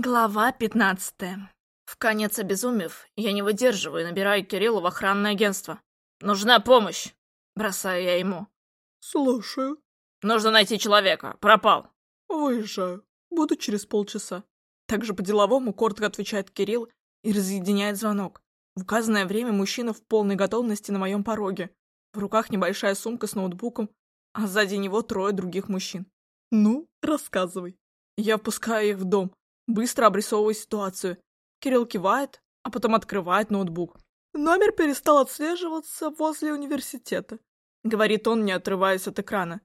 Глава пятнадцатая. В конец обезумев, я не выдерживаю и набираю Кирилла в охранное агентство. «Нужна помощь!» Бросаю я ему. «Слушаю. «Нужно найти человека. Пропал». Выезжаю. Буду через полчаса». Также по-деловому коротко отвечает Кирилл и разъединяет звонок. В указанное время мужчина в полной готовности на моем пороге. В руках небольшая сумка с ноутбуком, а сзади него трое других мужчин. «Ну, рассказывай». Я впускаю их в дом, быстро обрисовываю ситуацию. Кирилл кивает, а потом открывает ноутбук. «Номер перестал отслеживаться возле университета», — говорит он, не отрываясь от экрана.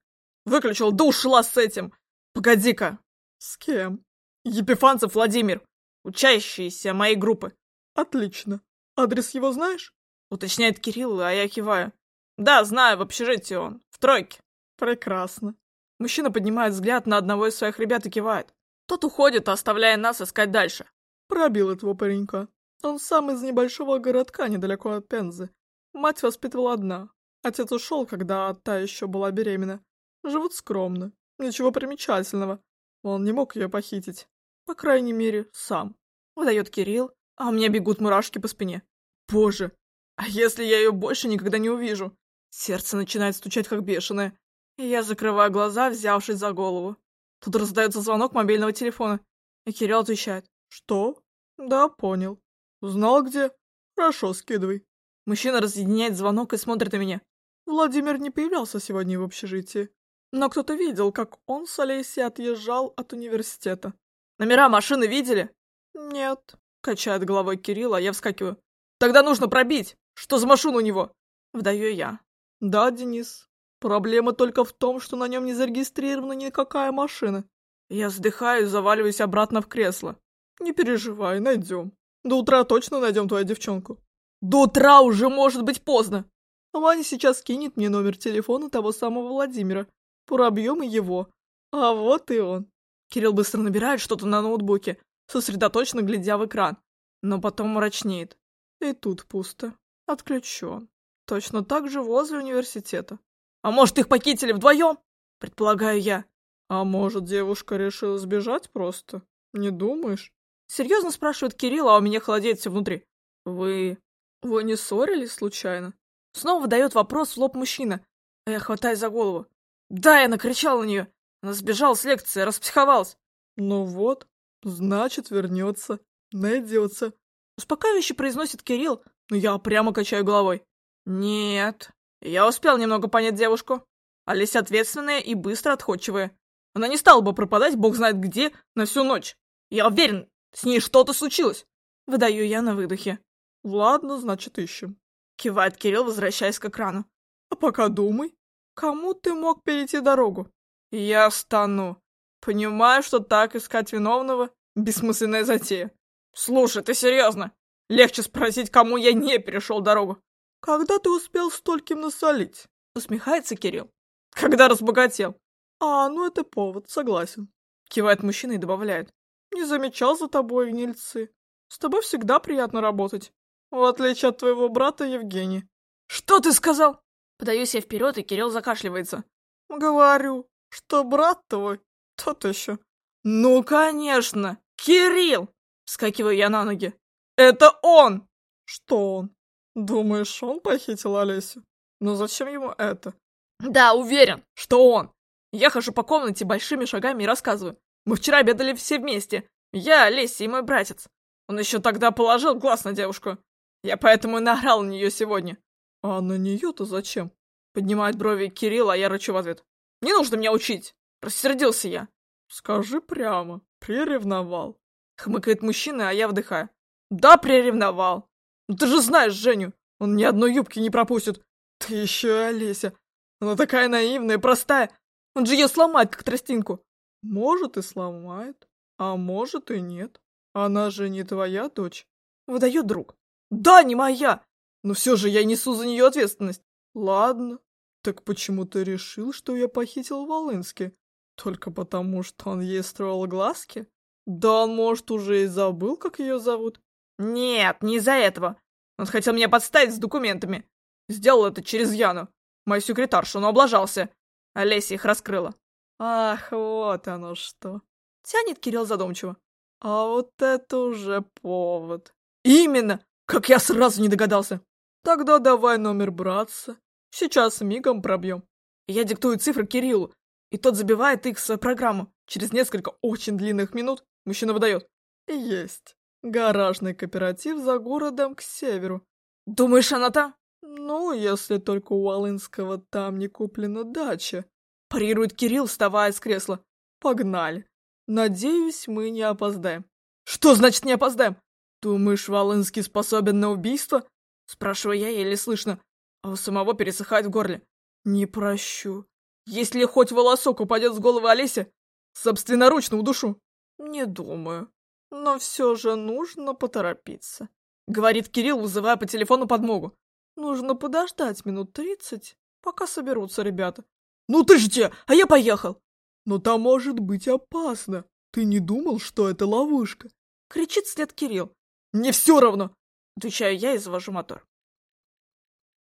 «Выключил, да ушла с этим! Погоди-ка!» «С кем?» «Епифанцев Владимир, учащийся моей группы». «Отлично. Адрес его знаешь?» — уточняет Кирилл, а я киваю. «Да, знаю, в общежитии он, в тройке». «Прекрасно. Мужчина поднимает взгляд на одного из своих ребят и кивает. Тот уходит, оставляя нас искать дальше. Пробил этого паренька. Он сам из небольшого городка недалеко от Пензы. Мать воспитывала одна. Отец ушел, когда та еще была беременна. Живут скромно. Ничего примечательного. Он не мог ее похитить. По крайней мере, сам. Выдает Кирилл, а у меня бегут мурашки по спине. Боже, а если я ее больше никогда не увижу? Сердце начинает стучать как бешеное. И я закрываю глаза, взявшись за голову. Тут раздается звонок мобильного телефона. И Кирилл отвечает. Что? Да, понял. Узнал где? Хорошо, скидывай. Мужчина разъединяет звонок и смотрит на меня. Владимир не появлялся сегодня в общежитии. Но кто-то видел, как он с Олесей отъезжал от университета. Номера машины видели? Нет. Качает головой Кирилл, а я вскакиваю. Тогда нужно пробить. Что за машина у него? Вдаю я. Да, Денис, Проблема только в том, что на нем не зарегистрирована никакая машина. Я вздыхаю и заваливаюсь обратно в кресло. Не переживай, найдем. До утра точно найдем твою девчонку. До утра уже может быть поздно. Ваня сейчас кинет мне номер телефона того самого Владимира. Пробьем и его. А вот и он. Кирилл быстро набирает что-то на ноутбуке, сосредоточенно глядя в экран, но потом мрачнеет. И тут пусто. Отключен. Точно так же возле университета. А может, их похитили вдвоем? Предполагаю я. А может, девушка решила сбежать просто? Не думаешь? Серьезно спрашивает Кирилл, а у меня холодеет все внутри. Вы... Вы не ссорились случайно? Снова выдает вопрос в лоб мужчина, а я хватаюсь за голову. Да, я накричал на нее. Она сбежала с лекции, распсиховалась. Ну вот, значит, вернется, найдется. Успокаивающе произносит Кирилл, но я прямо качаю головой. Нет, я успел немного понять девушку. Олеся ответственная и быстро отходчивая. Она не стала бы пропадать бог знает где на всю ночь. Я уверен, с ней что-то случилось. Выдаю я на выдохе. Ладно, значит, ищем. Кивает Кирилл, возвращаясь к экрану. А пока думай, кому ты мог перейти дорогу? Я встану. Понимаю, что так искать виновного — бессмысленная затея. Слушай, ты серьезно? Легче спросить, кому я не перешел дорогу. «Когда ты успел стольким насолить?» — усмехается Кирилл. «Когда разбогател». «А, ну это повод, согласен». Кивает мужчина и добавляет. «Не замечал за тобой, гнильцы. С тобой всегда приятно работать. В отличие от твоего брата Евгения». «Что ты сказал?» Подаюсь я вперед, и Кирилл закашливается. «Говорю, что брат твой тот еще». «Ну, конечно! Кирилл!» Вскакиваю я на ноги. «Это он!» «Что он?» «Думаешь, он похитил Олесю? Но зачем ему это?» «Да, уверен, что он. Я хожу по комнате большими шагами и рассказываю. Мы вчера обедали все вместе. Я, Олеся и мой братец. Он еще тогда положил глаз на девушку. Я поэтому и наорал на нее сегодня». «А на нее-то зачем?» Поднимает брови Кирилл, а я рычу в ответ. «Не нужно меня учить!» Рассердился я. «Скажи прямо, приревновал». Хмыкает мужчина, а я вдыхаю. «Да, приревновал. Ну ты же знаешь Женю, он ни одной юбки не пропустит. Ты еще и Олеся. Она такая наивная, простая. Он же ее сломает, как тростинку. Может и сломает, а может и нет. Она же не твоя дочь. Выдает друг. Да, не моя. Но все же я несу за нее ответственность. Ладно. Так почему ты решил, что я похитил Волынски? Только потому, что он ей строил глазки? Да он, может, уже и забыл, как ее зовут. Нет, не из-за этого. Он хотел меня подставить с документами. Сделал это через Яну, мою секретаршу, но облажался. Олеся их раскрыла. Ах, вот оно что. Тянет Кирилл задумчиво. А вот это уже повод. Именно! Как я сразу не догадался. Тогда давай номер братца. Сейчас мигом пробьем. Я диктую цифры Кириллу, и тот забивает их в программу. Через несколько очень длинных минут мужчина выдает. Есть. Гаражный кооператив за городом к северу. Думаешь, она там? Ну, если только у Волынского там не куплена дача. Парирует Кирилл, вставая с кресла. Погнали. Надеюсь, мы не опоздаем. Что значит не опоздаем? Думаешь, Волынский способен на убийство? Спрашиваю я еле слышно, а у самого пересыхает в горле. Не прощу. Если хоть волосок упадет с головы Олеся, собственноручно удушу. Не думаю. Но все же нужно поторопиться. Говорит Кирилл, вызывая по телефону подмогу. Нужно подождать минут тридцать, пока соберутся ребята. Ну ты те, а я поехал. Но там может быть опасно. Ты не думал, что это ловушка? Кричит след Кирилл. Мне все равно. Отвечаю я и завожу мотор.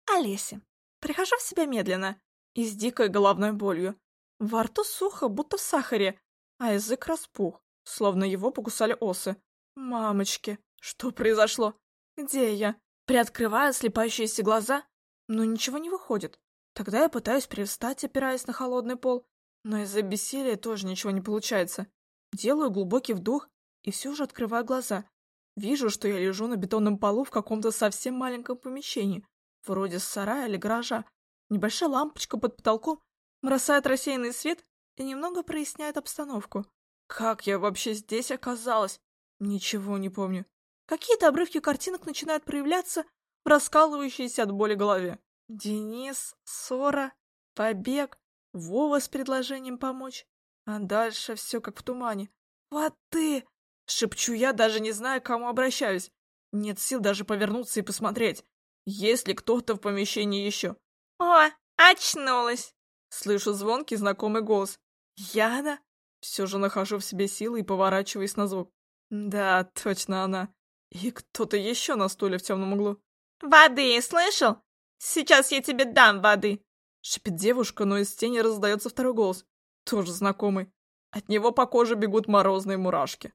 Олеся. Прихожу в себя медленно и с дикой головной болью. Во рту сухо, будто в сахаре, а язык распух, словно его покусали осы. Мамочки, что произошло? Где я? Приоткрываю слепающиеся глаза, но ничего не выходит. Тогда я пытаюсь привстать, опираясь на холодный пол, но из-за бессилия тоже ничего не получается. Делаю глубокий вдох и все же открываю глаза. Вижу, что я лежу на бетонном полу в каком-то совсем маленьком помещении, вроде сарая или гаража. Небольшая лампочка под потолком бросает рассеянный свет и немного проясняет обстановку. Как я вообще здесь оказалась? Ничего не помню. Какие-то обрывки картинок начинают проявляться в раскалывающейся от боли голове. Денис, ссора, побег, Вова с предложением помочь. А дальше все как в тумане. «Вот ты!» — шепчу я, даже не зная, к кому обращаюсь. Нет сил даже повернуться и посмотреть, есть ли кто-то в помещении еще. «О, очнулась!» Слышу звонкий знакомый голос. «Яна?» Все же нахожу в себе силы и поворачиваюсь на звук. Да, точно она. И кто-то еще на стуле в темном углу. «Воды, слышал? Сейчас я тебе дам воды!» Шипит девушка, но из тени раздается второй голос. Тоже знакомый. От него по коже бегут морозные мурашки.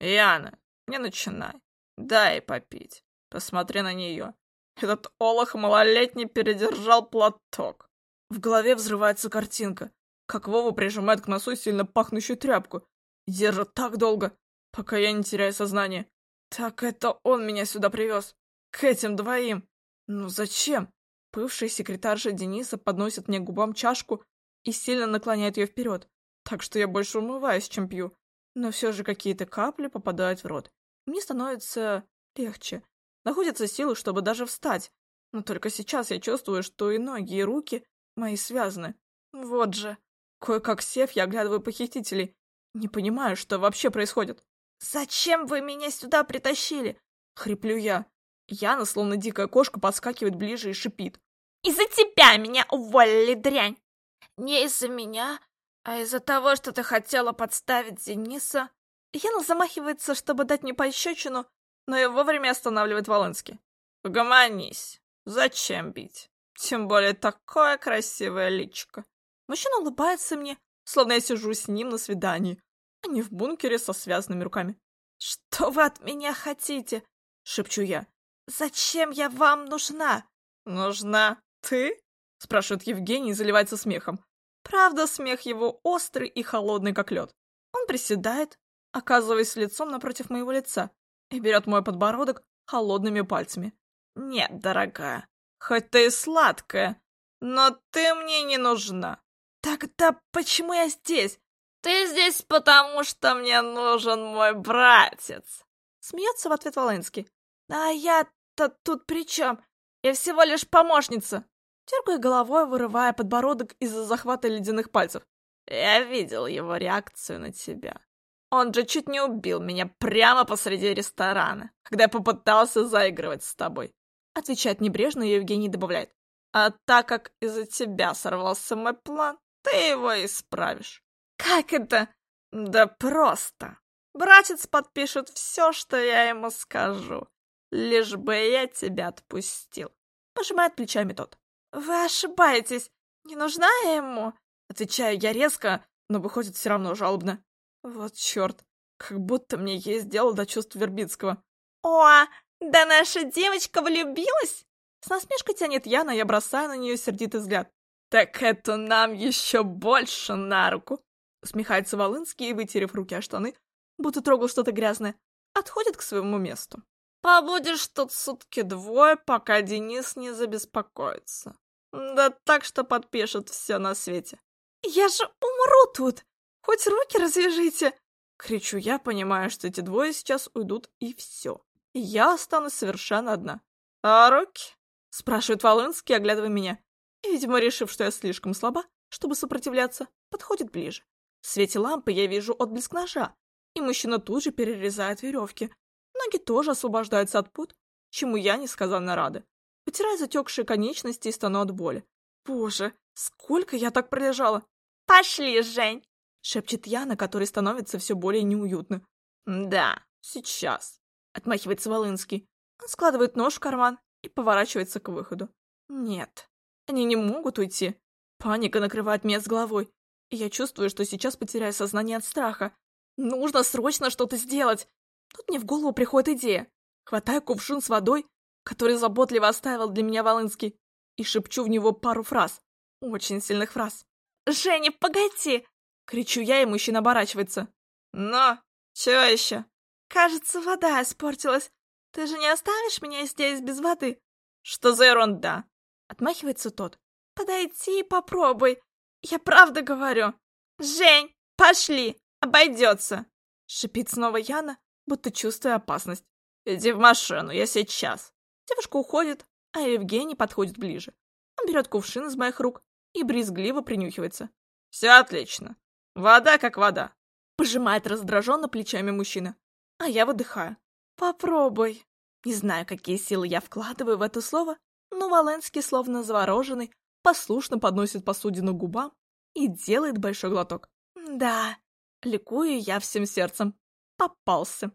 «Яна, не начинай. Дай попить. Посмотри на нее. Этот олох малолетний передержал платок». В голове взрывается картинка, как Вова прижимает к носу сильно пахнущую тряпку держит так долго, пока я не теряю сознание. Так это он меня сюда привез. К этим двоим. Ну зачем? Бывшая секретарша Дениса подносит мне губам чашку и сильно наклоняет ее вперед, так что я больше умываюсь, чем пью. Но все же какие-то капли попадают в рот. Мне становится легче. Находятся силы, чтобы даже встать. Но только сейчас я чувствую, что и ноги, и руки мои связаны. Вот же. Кое-как сев, я оглядываю похитителей. Не понимаю, что вообще происходит. «Зачем вы меня сюда притащили?» — хриплю я. Яна, словно дикая кошка, подскакивает ближе и шипит. Из-за тебя меня уволили, дрянь! Не из-за меня, а из-за того, что ты хотела подставить Дениса. Яна замахивается, чтобы дать мне пощечину, но его вовремя останавливает Волынский. Погомонись. Зачем бить? Тем более такое красивое личико. Мужчина улыбается мне, словно я сижу с ним на свидании, а не в бункере со связанными руками. «Что вы от меня хотите?» — шепчу я. «Зачем я вам нужна?» «Нужна «Ты?» — спрашивает Евгений и заливается смехом. Правда, смех его острый и холодный, как лед. Он приседает, оказываясь лицом напротив моего лица, и берет мой подбородок холодными пальцами. «Нет, дорогая, хоть ты и сладкая, но ты мне не нужна». «Тогда почему я здесь?» «Ты здесь потому, что мне нужен мой братец!» Смеется в ответ Волынский. «А я-то тут при чем? Я всего лишь помощница!» Дергая головой, вырывая подбородок из-за захвата ледяных пальцев. «Я видел его реакцию на тебя. Он же чуть не убил меня прямо посреди ресторана, когда я попытался заигрывать с тобой». Отвечает небрежно, и Евгений добавляет. «А так как из-за тебя сорвался мой план, ты его исправишь». «Как это?» «Да просто. Братец подпишет все, что я ему скажу, лишь бы я тебя отпустил». Пожимает плечами тот. «Вы ошибаетесь. Не нужна я ему?» Отвечаю я резко, но выходит все равно жалобно. Вот черт. Как будто мне есть дело до чувств Вербицкого. «О, да наша девочка влюбилась?» С насмешкой тянет Яна, я бросаю на нее сердитый взгляд. «Так это нам еще больше на руку!» Усмехается Волынский и, вытерев руки о штаны, будто трогал что-то грязное, отходит к своему месту. «Побудешь тут сутки двое, пока Денис не забеспокоится. Да так, что подпишет все на свете». «Я же умру тут! Хоть руки развяжите!» Кричу я, понимая, что эти двое сейчас уйдут, и все. Я останусь совершенно одна. «А руки?» — спрашивает Волынский, оглядывая меня. И, видимо, решив, что я слишком слаба, чтобы сопротивляться, подходит ближе. В свете лампы я вижу отблеск ножа, и мужчина тут же перерезает веревки. Ноги тоже освобождаются от пут, чему я несказанно рада. Потираю затекшие конечности и стану от боли. Боже, сколько я так пролежала! «Пошли, Жень!» — шепчет Яна, который становится все более неуютно. «Да, сейчас», — отмахивается Волынский. Он складывает нож в карман и поворачивается к выходу. «Нет, они не могут уйти. Паника накрывает меня с головой, и я чувствую, что сейчас потеряю сознание от страха. Нужно срочно что-то сделать. Тут мне в голову приходит идея. Хватаю кувшин с водой, который заботливо оставил для меня Волынский, и шепчу в него пару фраз. Очень сильных фраз. «Женя, погоди!» Кричу я, и мужчина оборачивается. «Но! Чего еще?» «Кажется, вода испортилась. Ты же не оставишь меня здесь без воды?» «Что за ерунда?» Отмахивается тот. «Подойди и попробуй. Я правда говорю. Жень, пошли, обойдется!» Шипит снова Яна, будто чувствуя опасность. «Иди в машину, я сейчас!» Девушка уходит, а Евгений подходит ближе. Он берет кувшин из моих рук и брезгливо принюхивается. «Все отлично. Вода как вода!» Пожимает раздраженно плечами мужчина. А я выдыхаю. «Попробуй!» Не знаю, какие силы я вкладываю в это слово, но Валенский, словно завороженный, послушно подносит посудину к губам и делает большой глоток. Да, ликую я всем сердцем. Попался.